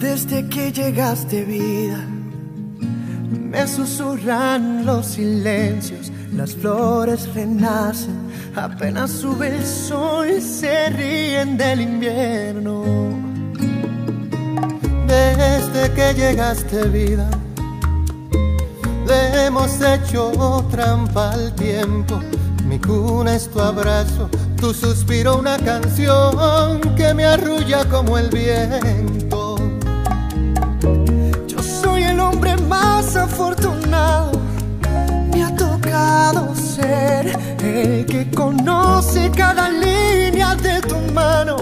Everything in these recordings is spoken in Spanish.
Desde que llegaste vida, me susurran los silencios, las flores renacen, apenas sube el sol, se ríen del invierno. Desde que llegaste vida, le hemos hecho trampa al tiempo. Mi cuna es tu abrazo, tu suspiro una canción que me arrulla como el viento. Conoce cada línea de tu mano,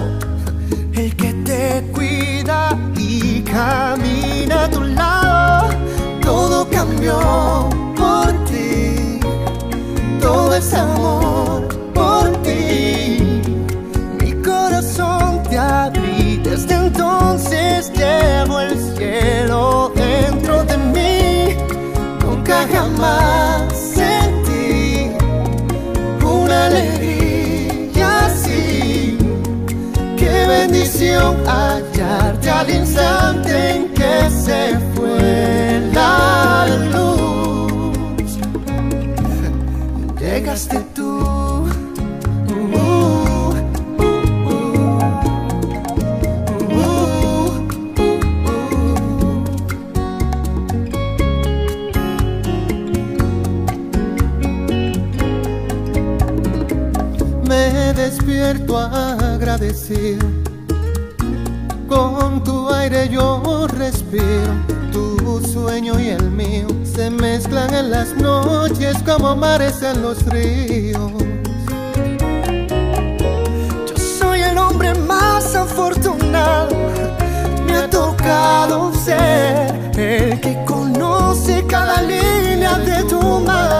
el que te cuida y camina a tu lado. Todo cambió por ti, todo es amor bendición hallarte al instante en que se fue la luz. Llegaste tú. Me despierto agradecido. Con tu aire yo respiro. Tu sueño y el mío se mezclan en las noches como mares en los ríos. Yo soy el hombre más afortunado. Me ha tocado ser el que conoce cada línea de tu mano.